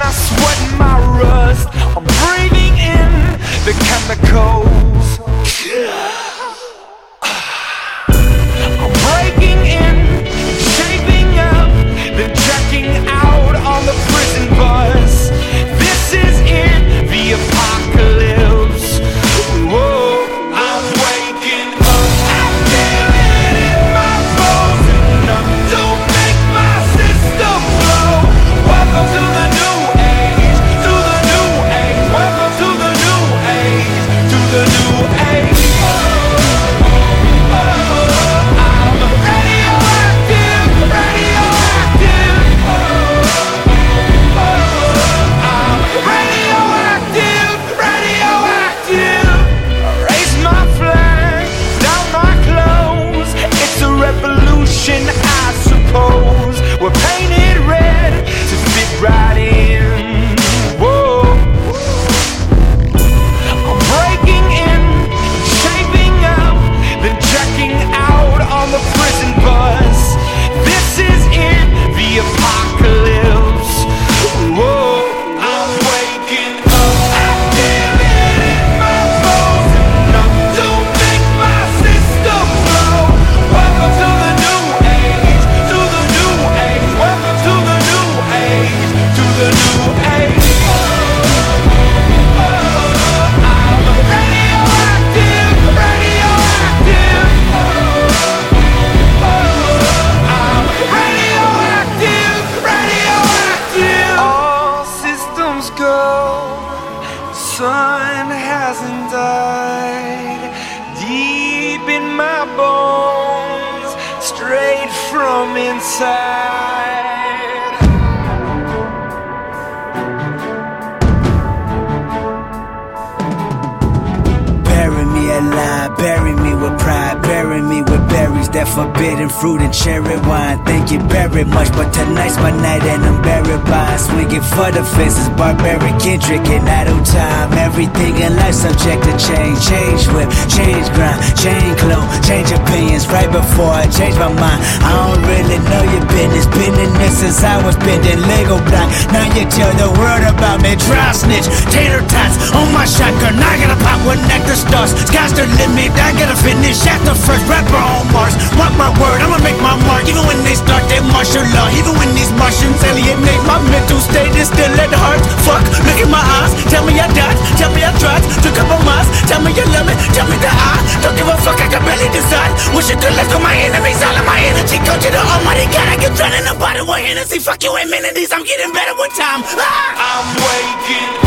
I swear from inside. That forbidden fruit and cherry wine. Thank you very much, but tonight's my night and I'm buried by swinging for the fences, barbaric Kendrick and idle time. Everything in life subject to change, change whip, change grind, change clothes, change opinions. Right before I change my mind, I don't really know your business. Been in this since I was bending Lego block. Now you tell the world about me, dry snitch, tater tots on my shotgun. I gotta pop one nectar stars. Sky's the limit, I gotta finish at the first rapper on Even when they start their martial law, even when these Martians alienate my mental state, is still at heart. Fuck, look in my eyes, tell me I died, tell me I tried, took up on miles, tell me you love me, tell me that I don't give a fuck, I can barely decide. Wish you could let go my enemies, all of my energy go to the almighty God. I get drowned in the bottle with Hennessy, fuck you amenities, I'm getting better with time. Ah! I'm waking